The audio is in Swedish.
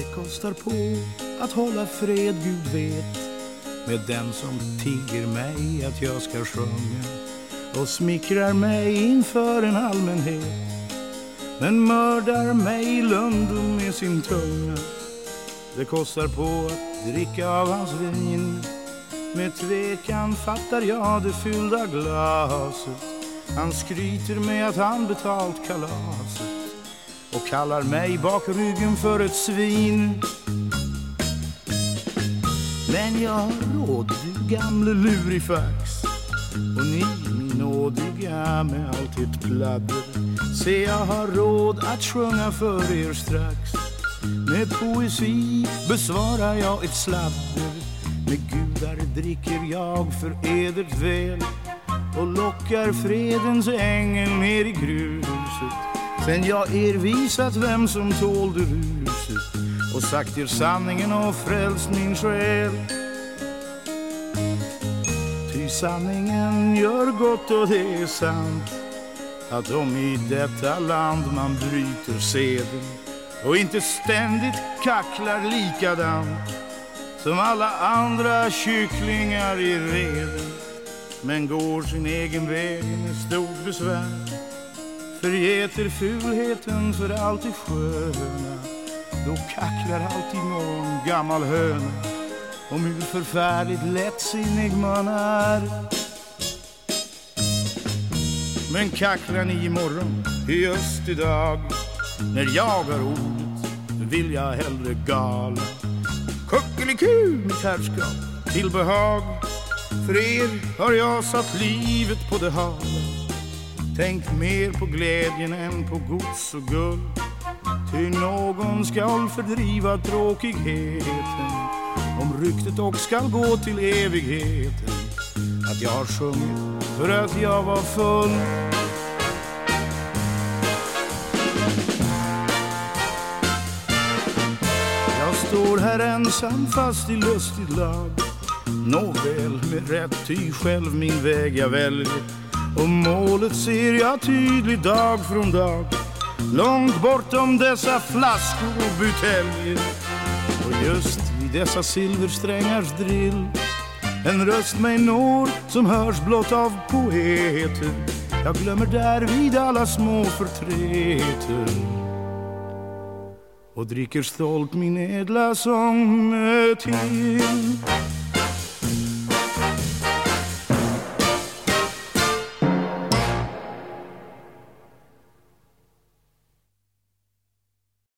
Det kostar på att hålla fred, Gud vet. Med den som tigger mig att jag ska sjunga och smickrar mig inför en allmänhet. Men mördar mig i lundum med sin tunga. Det kostar på att dricka av hans vin. Med tvekan fattar jag det fyllda glaset. Han skryter med att han betalt kalaset kallar mig bak ryggen för ett svin. Men jag har råd, du gamle lurifax. Och ni, nådiga med allt ert pladder. Se, jag har råd att sjunga för er strax. Med poesi besvarar jag ett sladder. Med gudar dricker jag för edert väl. Och lockar fredens ängel ner i gruset Sen jag er visat vem som tålde ruset och sagt er sanningen och frälst min själ. Ty sanningen gör gott och det är sant att om i detta land man bryter seden och inte ständigt kacklar likadant som alla andra kycklingar i reden men går sin egen väg med stort besvär förgeter fulheten för allt det sköna då kacklar alltid någon gammal höna. Om hur förfärligt lättsinnig man är. Men kacklar ni imorgon just idag när jag har ordet vill jag hellre gala. Kuckeliku mitt herrskap till behag. För er har jag satt livet på det hala. Tänk mer på glädjen än på gods och guld. Ty någon skall fördriva tråkigheten Om ryktet och skall gå till evigheten. Att jag har sjungit för att jag var full. Jag står här ensam fast i lustigt lag Nåväl med rätt ty själv min väg jag väljer och målet ser jag tydligt dag från dag. Långt bortom dessa flaskor och buteljer. Och just i dessa silversträngars drill. En röst mig når som hörs blott av poeter. Jag glömmer därvid alla små förtreter. Och dricker stolt min ädla sång till.